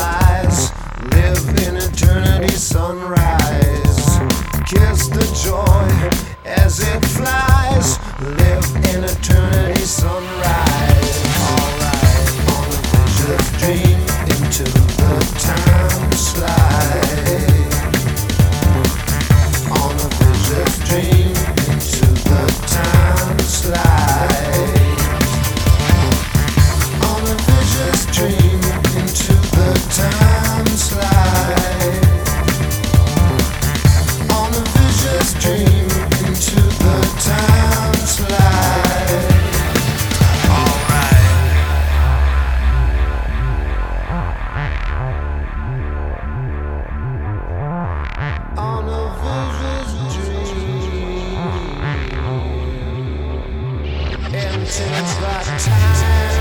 lies. Live in eternity sunrise. Kiss the joy as it flies. Live in eternity sunrise. Into the time.